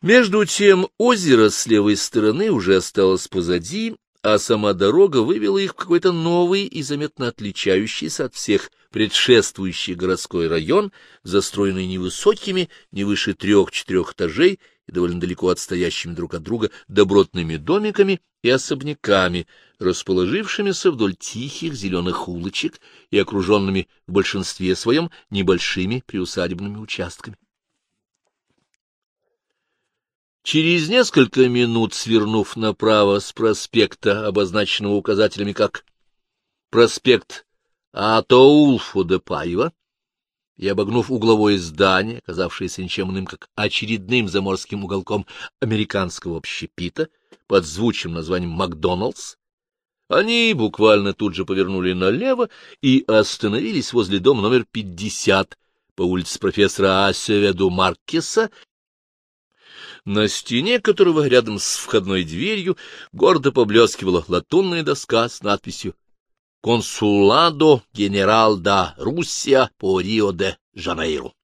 Между тем озеро с левой стороны уже осталось позади, а сама дорога вывела их в какой-то новый и заметно отличающийся от всех предшествующий городской район, застроенный невысокими, не выше трех-четырех этажей и довольно далеко отстоящими друг от друга добротными домиками и особняками, расположившимися вдоль тихих зеленых улочек и окруженными в большинстве своем небольшими приусадебными участками. Через несколько минут, свернув направо с проспекта, обозначенного указателями как проспект Атоулфу де Паева, и, обогнув угловое здание, оказавшееся ничем иным, как очередным заморским уголком американского общепита под звучным названием «Макдоналдс», они буквально тут же повернули налево и остановились возле дома номер 50 по улице профессора Асеведу Маркеса на стене которого рядом с входной дверью гордо поблескивала латунная доска с надписью «Консуладо генерал да Руссия по Рио-де-Жанейро».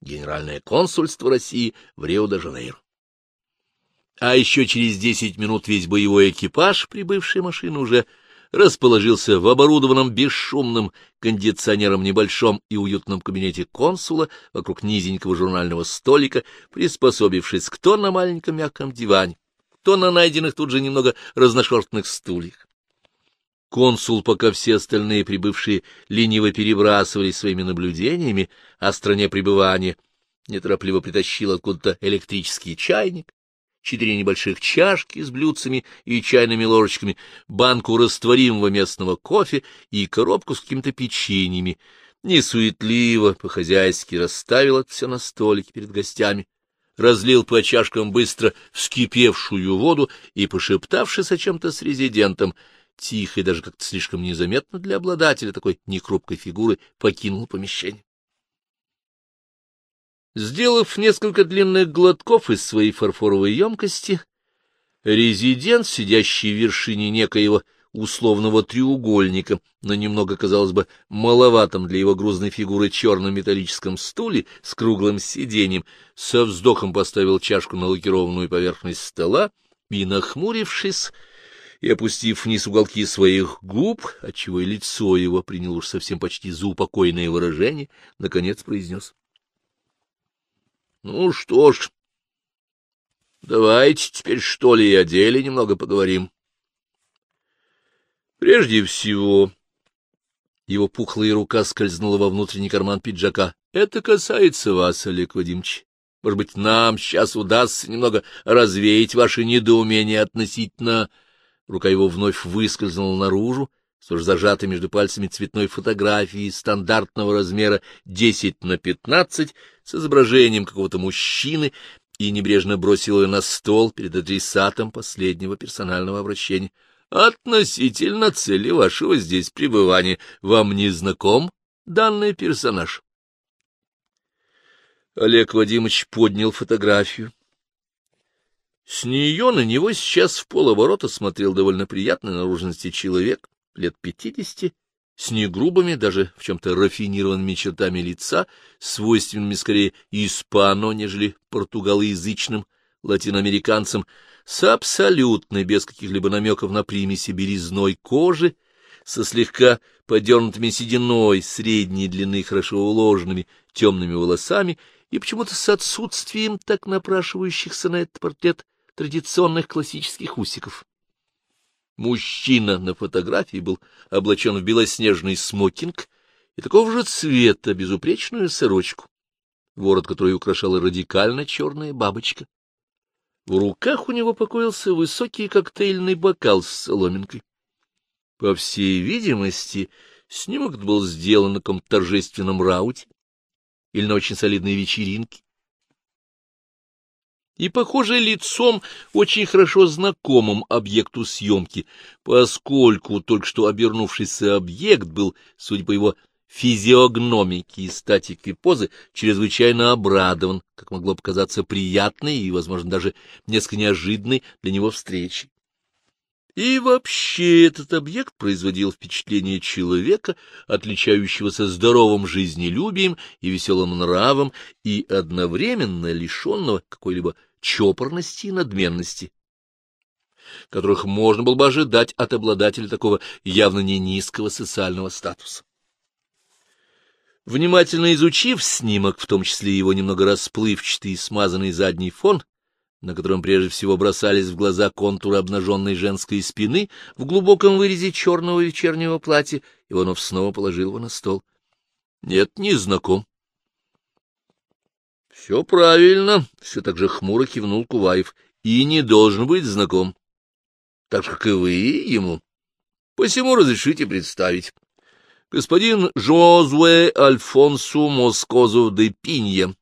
Генеральное консульство России в Рио-де-Жанейро. А еще через десять минут весь боевой экипаж прибывшей машины уже расположился в оборудованном бесшумным кондиционером небольшом и уютном кабинете консула вокруг низенького журнального столика, приспособившись кто на маленьком мягком диване, кто на найденных тут же немного разношерстных стульях. Консул, пока все остальные прибывшие лениво перебрасывались своими наблюдениями о стране пребывания, неторопливо притащил откуда-то электрический чайник, четыре небольших чашки с блюдцами и чайными ложечками, банку растворимого местного кофе и коробку с какими-то печеньями. Несуетливо, по-хозяйски расставил это все на столике перед гостями, разлил по чашкам быстро вскипевшую воду и, пошептавшись о чем-то с резидентом, тихо и даже как-то слишком незаметно для обладателя такой некрупкой фигуры покинул помещение. Сделав несколько длинных глотков из своей фарфоровой емкости, резидент, сидящий в вершине некоего условного треугольника, на немного, казалось бы, маловатом для его грузной фигуры черном металлическом стуле с круглым сиденьем, со вздохом поставил чашку на лакированную поверхность стола и, нахмурившись и опустив вниз уголки своих губ, отчего и лицо его приняло уж совсем почти заупокойное выражение, наконец произнес. Ну что ж, давайте теперь что ли и о деле немного поговорим. Прежде всего, его пухлая рука скользнула во внутренний карман пиджака. Это касается вас, Олег Вадимович. Может быть, нам сейчас удастся немного развеять ваше недоумение относительно... Рука его вновь выскользнула наружу, с уж зажатой между пальцами цветной фотографии стандартного размера 10 на 15 с изображением какого-то мужчины и небрежно бросил ее на стол перед адресатом последнего персонального обращения. «Относительно цели вашего здесь пребывания вам не знаком данный персонаж?» Олег Вадимович поднял фотографию. С нее на него сейчас в полоборота смотрел довольно приятной наружности человек, лет пятидесяти, с негрубыми, даже в чем-то рафинированными чертами лица, свойственными скорее испано, нежели португалоязычным латиноамериканцам, с абсолютно без каких-либо намеков на примеси березной кожи, со слегка подернутыми сединой средней длины, хорошо уложенными темными волосами и почему-то с отсутствием так напрашивающихся на этот портрет традиционных классических усиков. Мужчина на фотографии был облачен в белоснежный смокинг и такого же цвета безупречную сорочку, ворот которой украшала радикально черная бабочка. В руках у него покоился высокий коктейльный бокал с соломинкой. По всей видимости, снимок был сделан на каком-то торжественном рауте или на очень солидной вечеринке и, похоже, лицом очень хорошо знакомым объекту съемки, поскольку только что обернувшийся объект был, судя по его физиогномике и статике позы, чрезвычайно обрадован, как могло показаться приятной и, возможно, даже несколько неожиданной для него встречи. И вообще этот объект производил впечатление человека, отличающегося здоровым жизнелюбием и веселым нравом, и одновременно лишенного какой-либо чопорности и надменности, которых можно было бы ожидать от обладателя такого явно не низкого социального статуса. Внимательно изучив снимок, в том числе его немного расплывчатый и смазанный задний фон, на котором прежде всего бросались в глаза контуры обнаженной женской спины в глубоком вырезе черного вечернего платья, Иванов снова положил его на стол. — Нет, не знаком. — Все правильно, — все так же хмуро кивнул Куваев, — и не должен быть знаком. Так же, как и вы ему. Посему разрешите представить господин Жозуэ Альфонсу Москозу де Пинья,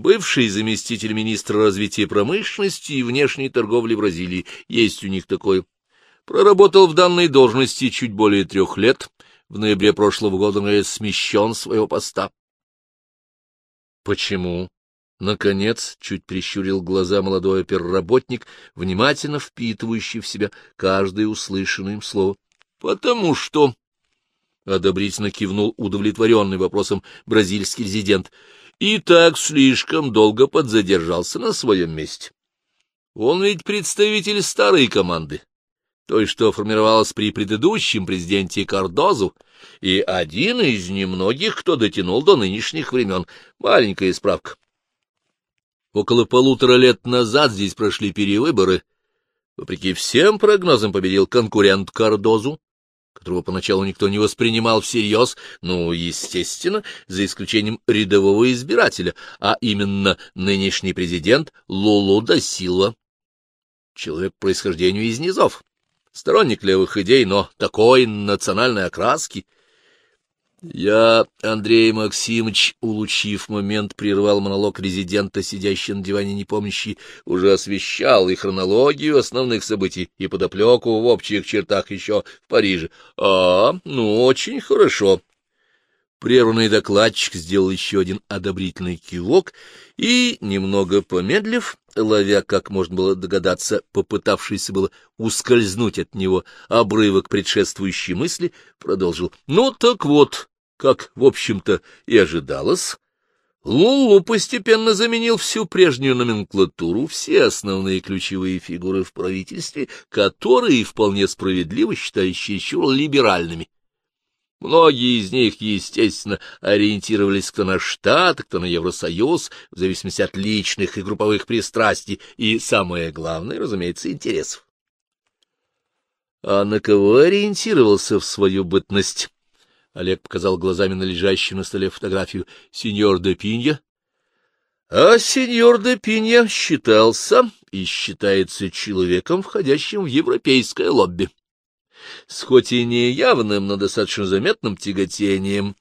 бывший заместитель министра развития промышленности и внешней торговли Бразилии, есть у них такой. Проработал в данной должности чуть более трех лет, в ноябре прошлого года он смещен своего поста. — Почему? Наконец, чуть прищурил глаза молодой оперработник, внимательно впитывающий в себя каждое услышанное им слово. — Потому что — одобрительно кивнул удовлетворенный вопросом бразильский резидент, — и так слишком долго подзадержался на своем месте. Он ведь представитель старой команды, той, что формировалась при предыдущем президенте Кардозу, и один из немногих, кто дотянул до нынешних времен. Маленькая справка. Около полутора лет назад здесь прошли перевыборы. Вопреки всем прогнозам победил конкурент Кардозу, которого поначалу никто не воспринимал всерьез, ну, естественно, за исключением рядового избирателя, а именно нынешний президент Лулу да Силва. Человек происхождению из низов, сторонник левых идей, но такой национальной окраски — я, Андрей Максимович, улучив момент, прервал монолог резидента, сидящий на диване непомнящий, уже освещал и хронологию основных событий, и подоплеку в общих чертах еще в Париже. А, ну, очень хорошо. Прерванный докладчик сделал еще один одобрительный кивок и, немного помедлив, ловя, как можно было догадаться, попытавшийся было ускользнуть от него обрывок предшествующей мысли, продолжил. — Ну так вот, как, в общем-то, и ожидалось, Лулу постепенно заменил всю прежнюю номенклатуру, все основные ключевые фигуры в правительстве, которые вполне справедливо считались чересчур либеральными. Многие из них, естественно, ориентировались кто на Штат, кто на Евросоюз, в зависимости от личных и групповых пристрастий, и, самое главное, разумеется, интересов. А на кого ориентировался в свою бытность Олег показал глазами на лежащую на столе фотографию. — Сеньор де Пинья? — А сеньор де Пинья считался и считается человеком, входящим в европейское лобби. С хоть и не явным, но достаточно заметным тяготением.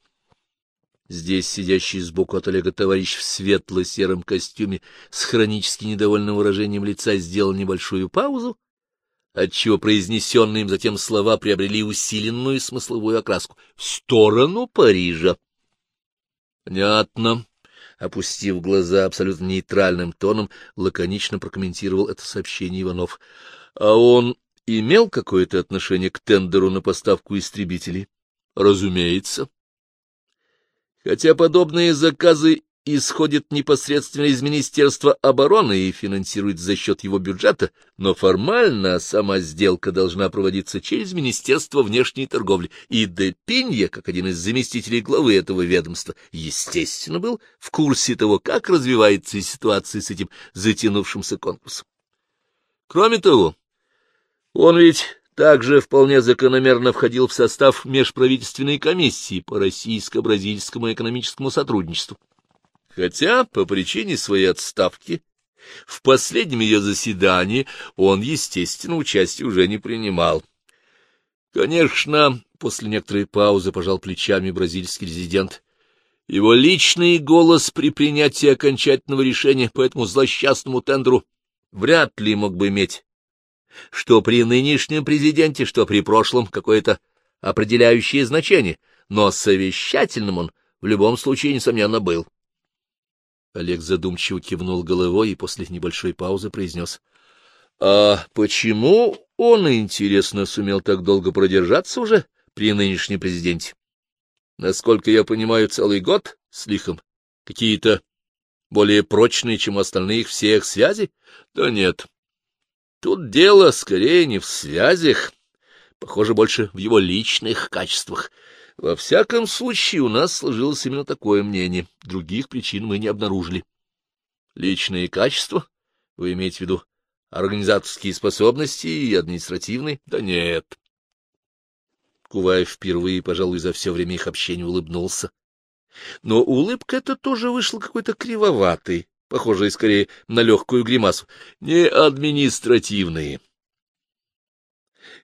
Здесь сидящий сбоку от Олега товарищ в светло-сером костюме с хронически недовольным выражением лица сделал небольшую паузу, отчего произнесенные им затем слова приобрели усиленную смысловую окраску — в сторону Парижа. — Понятно. Опустив глаза абсолютно нейтральным тоном, лаконично прокомментировал это сообщение Иванов. — А он имел какое-то отношение к тендеру на поставку истребителей? — Разумеется. Хотя подобные заказы исходит непосредственно из Министерства обороны и финансируется за счет его бюджета, но формально сама сделка должна проводиться через Министерство внешней торговли, и Депинья, как один из заместителей главы этого ведомства, естественно, был в курсе того, как развивается ситуация с этим затянувшимся конкурсом. Кроме того, он ведь также вполне закономерно входил в состав межправительственной комиссии по российско-бразильскому экономическому сотрудничеству хотя по причине своей отставки в последнем ее заседании он, естественно, участия уже не принимал. Конечно, после некоторой паузы пожал плечами бразильский резидент. Его личный голос при принятии окончательного решения по этому злосчастному тендеру вряд ли мог бы иметь, что при нынешнем президенте, что при прошлом, какое-то определяющее значение, но совещательным он в любом случае, несомненно, был. Олег задумчиво кивнул головой и после небольшой паузы произнес. — А почему он, интересно, сумел так долго продержаться уже при нынешнем президенте? Насколько я понимаю, целый год с лихом. Какие-то более прочные, чем у остальных всех связи? Да нет. Тут дело скорее не в связях, похоже, больше в его личных качествах. Во всяком случае, у нас сложилось именно такое мнение. Других причин мы не обнаружили. Личные качества? Вы имеете в виду организаторские способности и административные? Да нет. Куваев впервые, пожалуй, за все время их общения улыбнулся. Но улыбка эта тоже вышла какой-то кривоватой, похожей скорее на легкую гримасу. Не административные.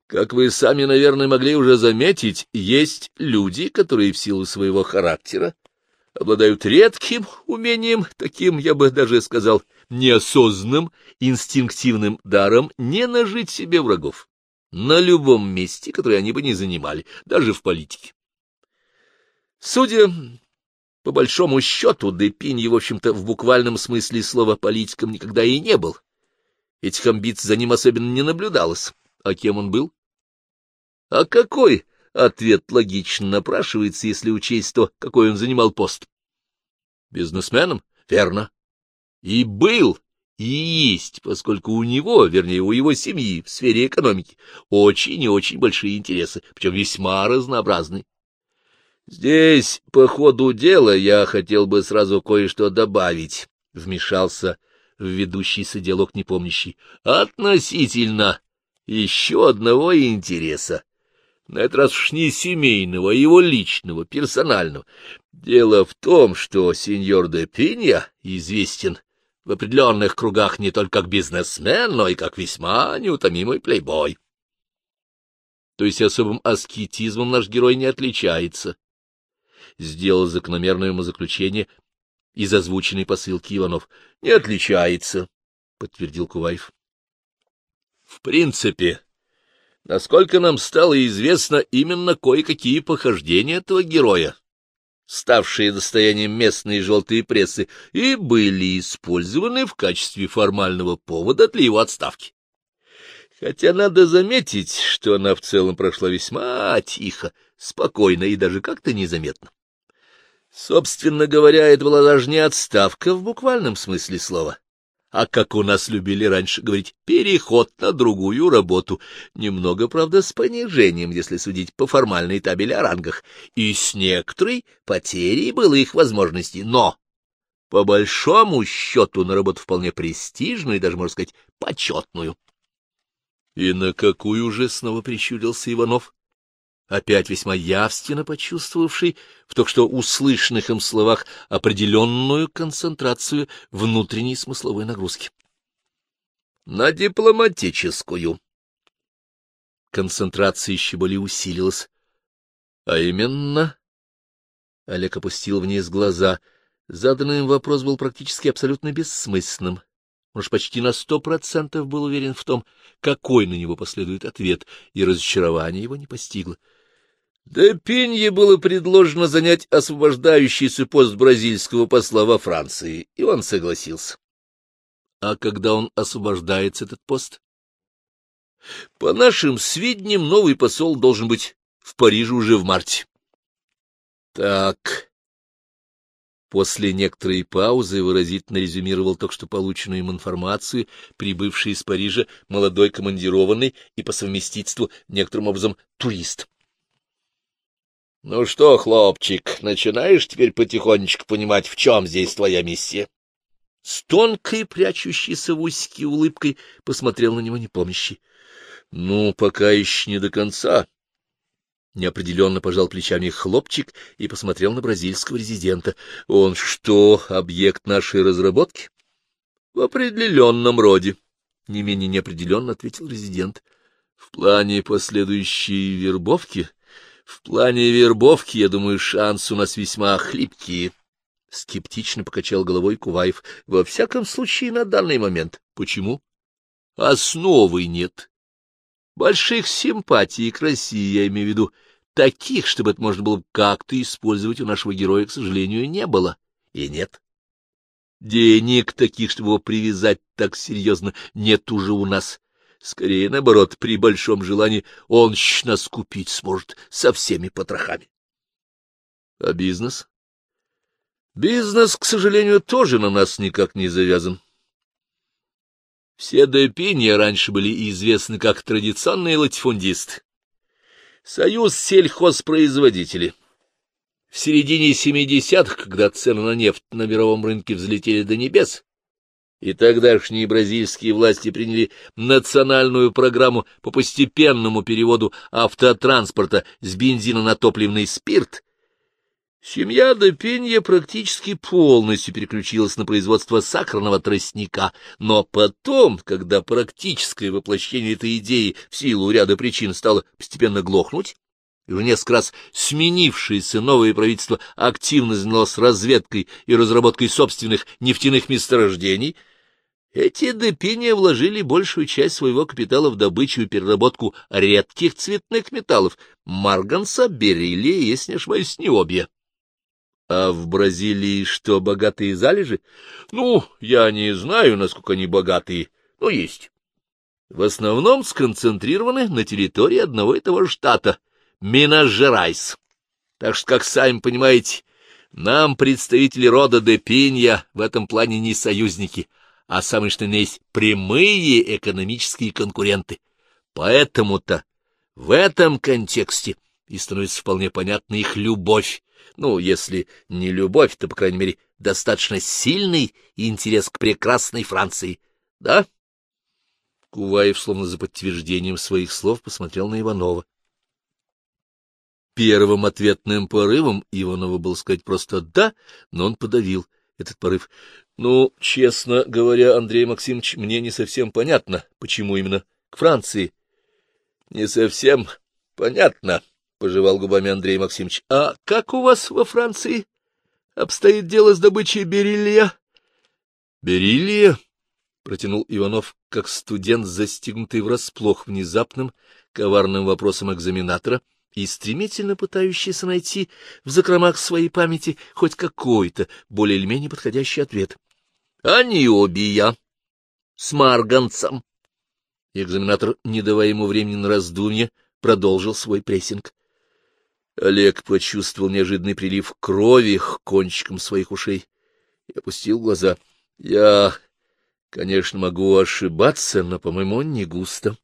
Как вы сами, наверное, могли уже заметить, есть люди, которые в силу своего характера обладают редким умением, таким, я бы даже сказал, неосознанным, инстинктивным даром не нажить себе врагов на любом месте, которое они бы не занимали, даже в политике. Судя по большому счету, Депиньи, в общем-то, в буквальном смысле слова политиком никогда и не был. Этих амбиций за ним особенно не наблюдалось. А кем он был? А какой ответ логично напрашивается, если учесть то, какой он занимал пост? Бизнесменом? Верно. И был, и есть, поскольку у него, вернее, у его семьи в сфере экономики очень и очень большие интересы, причем весьма разнообразные. Здесь, по ходу дела, я хотел бы сразу кое-что добавить, — вмешался в ведущийся диалог непомнящий, — относительно еще одного интереса. На этот раз уж не семейного, а его личного, персонального. Дело в том, что сеньор де Пинья известен в определенных кругах не только как бизнесмен, но и как весьма неутомимый плейбой. То есть особым аскетизмом наш герой не отличается. Сделал закономерное умозаключение из озвученной посылки Иванов. — Не отличается, — подтвердил Куваев. — В принципе, насколько нам стало известно, именно кое-какие похождения этого героя ставшие достоянием местной желтой прессы, и были использованы в качестве формального повода для его отставки. Хотя надо заметить, что она в целом прошла весьма тихо, спокойно и даже как-то незаметно. Собственно говоря, это была даже не отставка в буквальном смысле слова а, как у нас любили раньше говорить, переход на другую работу, немного, правда, с понижением, если судить по формальной табели о рангах, и с некоторой потерей было их возможностей, но, по большому счету, на работу вполне престижную и даже, можно сказать, почетную. — И на какую же снова прищурился Иванов? Опять весьма явственно почувствовавший в только что услышанных им словах определенную концентрацию внутренней смысловой нагрузки. На дипломатическую. Концентрация еще более усилилась. А именно... Олег опустил вниз глаза. Заданный им вопрос был практически абсолютно бессмысленным. Он уж почти на сто процентов был уверен в том, какой на него последует ответ, и разочарование его не постигло. Да Пенье было предложено занять освобождающийся пост бразильского посла во Франции, и он согласился. А когда он освобождается, этот пост? По нашим сведениям, новый посол должен быть в Париже уже в марте. Так. После некоторой паузы выразительно резюмировал только что полученную им информацию, прибывший из Парижа молодой командированный и по совместительству некоторым образом турист. — Ну что, хлопчик, начинаешь теперь потихонечку понимать, в чем здесь твоя миссия? С тонкой, прячущейся в усике улыбкой посмотрел на него непомнящий. — Ну, пока еще не до конца. Неопределенно пожал плечами хлопчик и посмотрел на бразильского резидента. — Он что, объект нашей разработки? — В определенном роде. Не менее неопределенно ответил резидент. — В плане последующей вербовки в плане вербовки, я думаю, шансы у нас весьма хлипкие. Скептично покачал головой Куваев. Во всяком случае, на данный момент. Почему? Основы нет. Больших симпатий к России, я имею в виду, таких, чтобы это можно было как-то использовать у нашего героя, к сожалению, не было. И нет. Денег таких, чтобы его привязать так серьезно, нет уже у нас. Скорее, наоборот, при большом желании он нас купить сможет со всеми потрохами. А бизнес? Бизнес, к сожалению, тоже на нас никак не завязан. Все допинья раньше были известны как традиционные латифундисты. Союз сельхозпроизводителей. В середине 70-х, когда цены на нефть на мировом рынке взлетели до небес, и тогдашние бразильские власти приняли национальную программу по постепенному переводу автотранспорта с бензина на топливный спирт, семья Допенья практически полностью переключилась на производство сахарного тростника, но потом, когда практическое воплощение этой идеи в силу ряда причин стало постепенно глохнуть, и в несколько раз сменившееся новое правительство активно занялось разведкой и разработкой собственных нефтяных месторождений, эти допиния вложили большую часть своего капитала в добычу и переработку редких цветных металлов — марганца, бериллия, если не ошибаюсь, необия. А в Бразилии что, богатые залежи? Ну, я не знаю, насколько они богатые, но есть. В основном сконцентрированы на территории одного и того штата — Минас-Жерайс. Так что, как сами понимаете, нам, представители рода де Пинья, в этом плане не союзники, а самые что есть прямые экономические конкуренты. Поэтому-то в этом контексте и становится вполне понятна их любовь. Ну, если не любовь, то, по крайней мере, достаточно сильный интерес к прекрасной Франции. Да? Куваев, словно за подтверждением своих слов, посмотрел на Иванова. Первым ответным порывом Иванова было сказать просто «да», но он подавил этот порыв. Ну, честно говоря, Андрей Максимович, мне не совсем понятно, почему именно к Франции. — Не совсем понятно, — пожевал губами Андрей Максимович. — А как у вас во Франции обстоит дело с добычей бериллия? — Бериллия? — протянул Иванов, как студент, застигнутый врасплох внезапным коварным вопросом экзаменатора — и стремительно пытающийся найти в закромах своей памяти хоть какой-то более или менее подходящий ответ. — Они обе я. С марганцем. Экзаменатор, не давая ему времени на раздумье, продолжил свой прессинг. Олег почувствовал неожиданный прилив крови к кончикам своих ушей и опустил глаза. — Я, конечно, могу ошибаться, но, по-моему, не густо.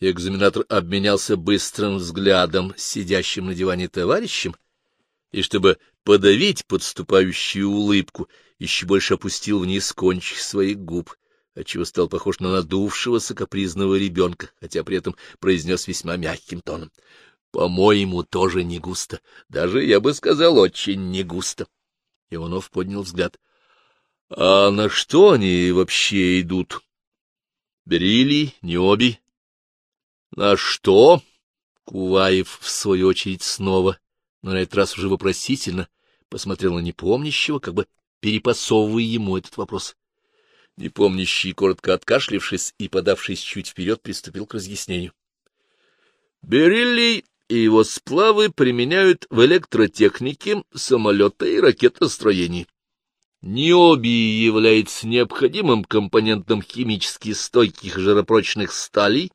Экзаменатор обменялся быстрым взглядом сидящим на диване товарищем, и, чтобы подавить подступающую улыбку, еще больше опустил вниз кончик своих губ, отчего стал похож на надувшегося капризного ребенка, хотя при этом произнес весьма мягким тоном. — По-моему, тоже не густо. Даже, я бы сказал, очень не густо. Иванов поднял взгляд. — А на что они вообще идут? — Берили, Необи, — На что? Куваев, в свою очередь, снова, но на этот раз уже вопросительно, посмотрел на непомнящего, как бы перепасовывая ему этот вопрос. Непомнящий, коротко откашлившись и подавшись чуть вперед, приступил к разъяснению. Бериллий и его сплавы применяют в электротехнике, самолета и ракетостроении. Ниобий является необходимым компонентом химически стойких жаропрочных сталей,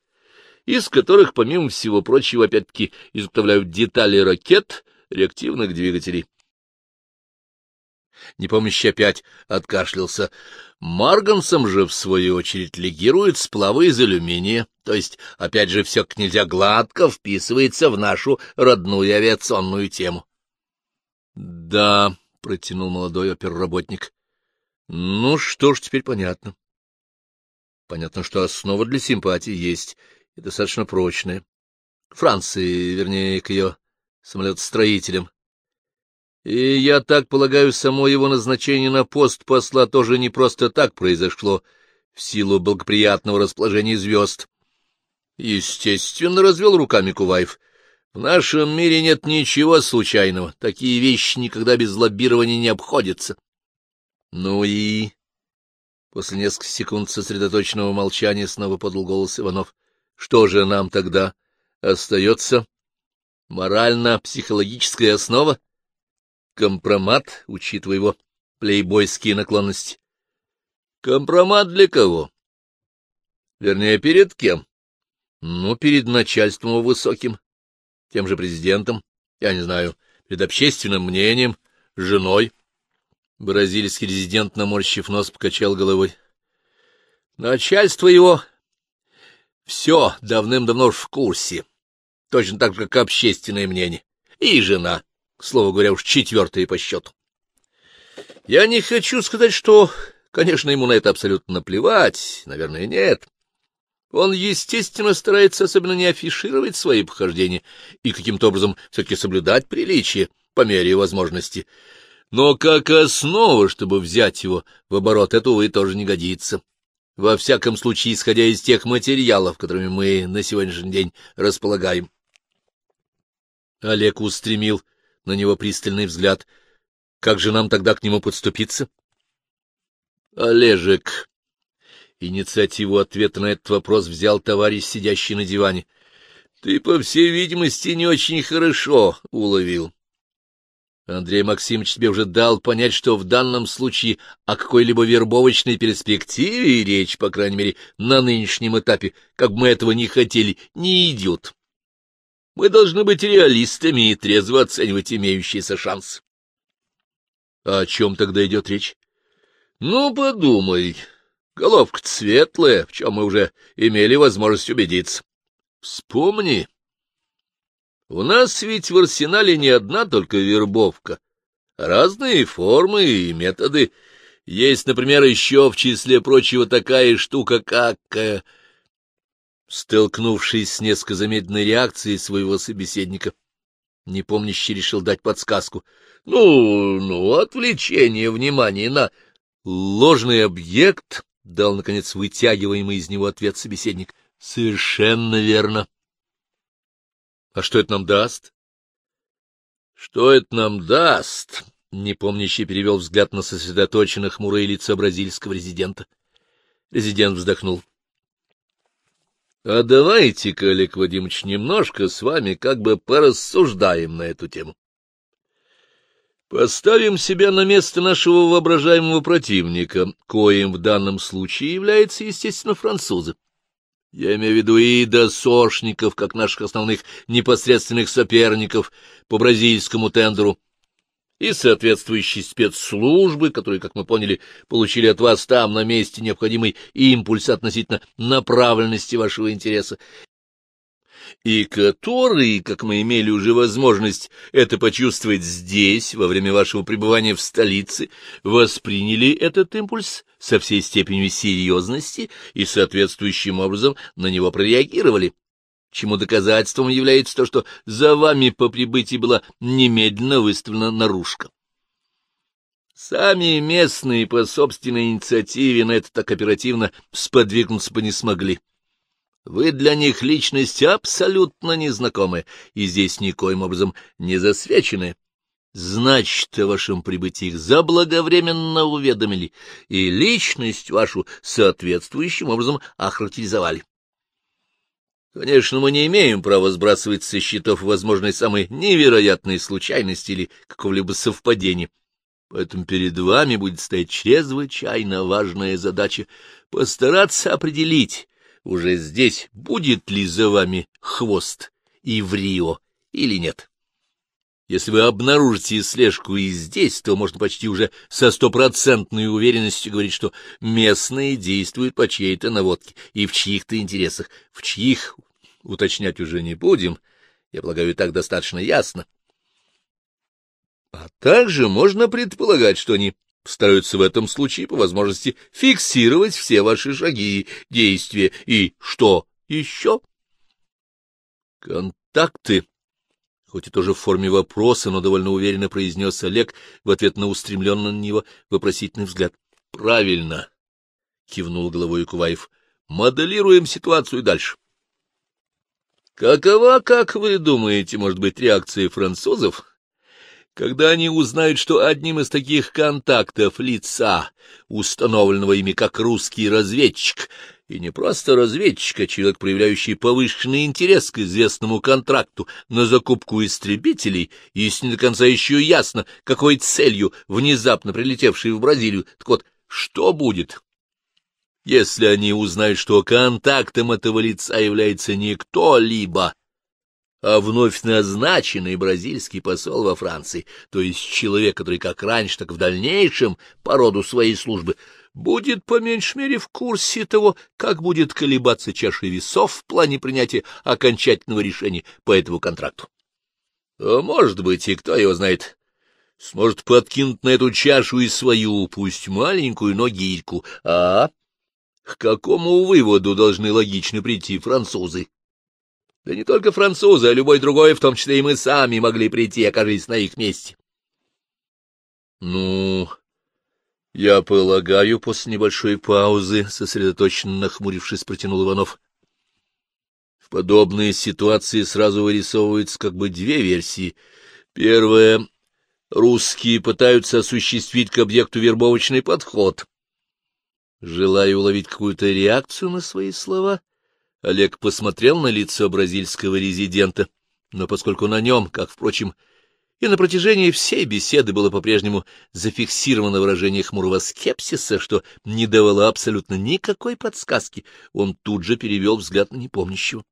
из которых, помимо всего прочего, опять-таки изготовляют детали ракет, реактивных двигателей. Непомнящий опять откашлялся. Марганцем же, в свою очередь, легирует сплавы из алюминия, то есть, опять же, все как нельзя гладко вписывается в нашу родную авиационную тему. — Да, — протянул молодой оперработник. — Ну, что ж, теперь понятно. Понятно, что основа для симпатии есть, и достаточно прочная. Франции, вернее, к ее самолетостроителям. И я так полагаю, само его назначение на пост посла тоже не просто так произошло, в силу благоприятного расположения звезд. Естественно, развел руками Куваев. В нашем мире нет ничего случайного, такие вещи никогда без лоббирования не обходятся. Ну и... После нескольких секунд сосредоточенного молчания снова подал голос Иванов. Что же нам тогда остается? Морально-психологическая основа? Компромат, учитывая его плейбойские наклонности. Компромат для кого? Вернее, перед кем? Ну, перед начальством высоким, тем же президентом, я не знаю, перед общественным мнением, женой. Бразильский резидент, наморщив нос, покачал головой. Начальство его все давным-давно в курсе, точно так же, как общественное мнение. И жена, к слову говоря, уж четвертая по счету. Я не хочу сказать, что, конечно, ему на это абсолютно наплевать, наверное, нет. Он, естественно, старается особенно не афишировать свои похождения и каким-то образом все-таки соблюдать приличие по мере возможности. Но как основа, чтобы взять его в оборот, это, увы, тоже не годится. Во всяком случае, исходя из тех материалов, которыми мы на сегодняшний день располагаем. Олег устремил на него пристальный взгляд. Как же нам тогда к нему подступиться? — Олежек. Инициативу ответа на этот вопрос взял товарищ, сидящий на диване. — Ты, по всей видимости, не очень хорошо уловил. Андрей Максимович тебе уже дал понять, что в данном случае о какой-либо вербовочной перспективе речь, по крайней мере, на нынешнем этапе, как бы мы этого не хотели, не идет. Мы должны быть реалистами и трезво оценивать имеющиеся шансы. А о чем тогда идет речь? Ну, подумай. Головка светлая, в чем мы уже имели возможность убедиться. Вспомни, у нас ведь в арсенале не одна только вербовка, разные формы и методы. Есть, например, еще в числе прочего такая штука, как... Э, столкнувшись с несколько замедленной реакцией своего собеседника, непомнящий решил дать подсказку. Ну, ну, отвлечение внимания на ложный объект, — дал, наконец, вытягиваемый из него ответ собеседник. — Совершенно верно. А что это нам даст? Что это нам даст? Непомнящий перевел взгляд на сосредоточенно хмурое лицо бразильского резидента. Резидент вздохнул. — А давайте-ка, Олег Вадимович, немножко с вами как бы порассуждаем на эту тему. Поставим себя на место нашего воображаемого противника, коим в данном случае является, естественно, французы. Я имею в виду и досошников, как наших основных непосредственных соперников по бразильскому тендеру, и соответствующие спецслужбы, которые, как мы поняли, получили от вас там на месте необходимый импульс относительно направленности вашего интереса, и которые, как мы имели уже возможность это почувствовать здесь, во время вашего пребывания в столице, восприняли этот импульс со всей степенью серьезности и соответствующим образом на него прореагировали, чему доказательством является то, что за вами по прибытии была немедленно выставлена наружка. Сами местные по собственной инициативе на это так оперативно сподвигнуться бы не смогли. Вы для них личность абсолютно незнакомая и здесь никоим образом не засвечены. Значит, о вашем прибытии их заблаговременно уведомили и личность вашу соответствующим образом охарактеризовали. Конечно, мы не имеем права сбрасывать со счетов возможной самой невероятной случайности или какого-либо совпадения. Поэтому перед вами будет стоять чрезвычайно важная задача — постараться определить, уже здесь, будет ли за вами хвост и в Рио или нет. Если вы обнаружите слежку и здесь, то можно почти уже со стопроцентной уверенностью говорить, что местные действуют по чьей-то наводке и в чьих-то интересах. В чьих, уточнять уже не будем, я полагаю, так достаточно ясно. А также можно предполагать, что они стараются в этом случае по возможности фиксировать все ваши шаги, действия и что еще? Контакты. Хоть и тоже в форме вопроса, но довольно уверенно произнес Олег в ответ на устремленный на него вопросительный взгляд. — Правильно, — кивнул головой Куваев. — Моделируем ситуацию дальше. Какова, как вы думаете, может быть реакция французов когда они узнают, что одним из таких контактов лица, установленного ими как русский разведчик, и не просто разведчик, а человек, проявляющий повышенный интерес к известному контракту на закупку истребителей, если не до конца еще ясно, какой целью внезапно прилетевший в Бразилию, так вот, что будет? если они узнают, что контактом этого лица является не кто-либо, а вновь назначенный бразильский посол во Франции, то есть человек, который как раньше, так в дальнейшем по роду своей службы будет по меньшей мере в курсе того, как будет колебаться чаша весов в плане принятия окончательного решения по этому контракту. А может быть, и кто его знает, сможет подкинуть на эту чашу и свою, пусть маленькую, но гирьку, а к какому выводу должны логично прийти французы? Да не только французы, а любой другой, в том числе и мы сами, могли прийти, окажись на их месте. Ну, я полагаю, после небольшой паузы, сосредоточенно нахмурившись, протянул Иванов. В подобные ситуации сразу вырисовываются как бы две версии. Первая — русские пытаются осуществить к объекту вербовочный подход. Желая уловить какую-то реакцию на свои слова, Олег посмотрел на лицо бразильского резидента, но поскольку на нем, как, впрочем, и на протяжении всей беседы было по-прежнему зафиксировано выражение хмурого скепсиса, что не давало абсолютно никакой подсказки, он тут же перевел взгляд на непомнящего.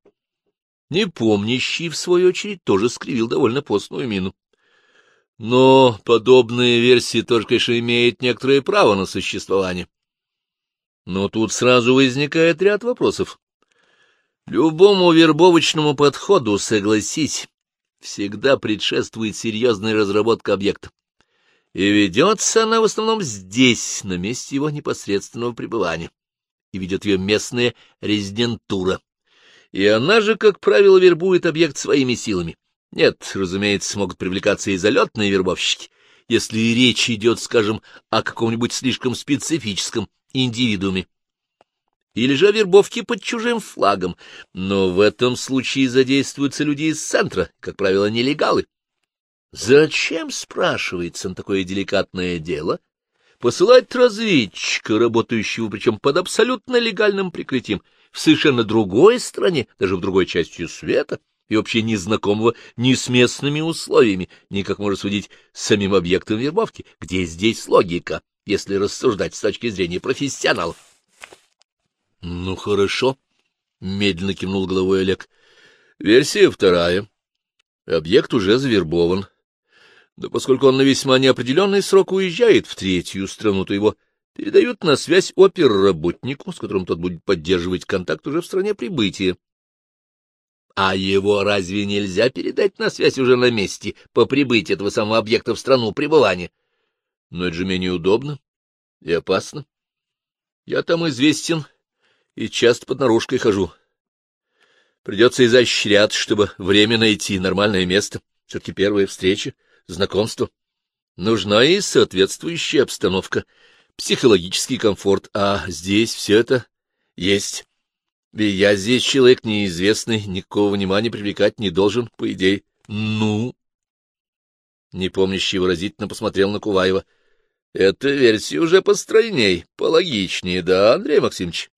Непомнящий, в свою очередь, тоже скривил довольно постную мину. Но подобные версии тоже, конечно, имеют некоторое право на существование. Но тут сразу возникает ряд вопросов. Любому вербовочному подходу, согласись, всегда предшествует серьезная разработка объекта. И ведется она в основном здесь, на месте его непосредственного пребывания. И ведет ее местная резидентура. И она же, как правило, вербует объект своими силами. Нет, разумеется, могут привлекаться и залетные вербовщики, если речь идет, скажем, о каком-нибудь слишком специфическом индивидууме или же о вербовке под чужим флагом, но в этом случае задействуются люди из центра, как правило, нелегалы. Зачем, спрашивается, на такое деликатное дело посылать разведчика, работающего причем под абсолютно легальным прикрытием, в совершенно другой стране, даже в другой части света, и вообще незнакомого ни с местными условиями, ни, как можно судить, с самим объектом вербовки, где здесь логика, если рассуждать с точки зрения профессионалов. — Ну, хорошо, — медленно кивнул головой Олег. — Версия вторая. Объект уже завербован. Да поскольку он на весьма неопределенный срок уезжает в третью страну, то его передают на связь оперработнику, с которым тот будет поддерживать контакт уже в стране прибытия. А его разве нельзя передать на связь уже на месте по прибытии этого самого объекта в страну пребывания? Но это же менее удобно и опасно. Я там известен и часто под наружкой хожу. Придется изощряться, чтобы время найти, нормальное место. Все-таки первая встреча, знакомство. Нужна и соответствующая обстановка, психологический комфорт, а здесь все это есть. И я здесь человек неизвестный, никакого внимания привлекать не должен, по идее. Ну? Непомнящий выразительно посмотрел на Куваева. Эта версия уже постройней, пологичнее, да, Андрей Максимович?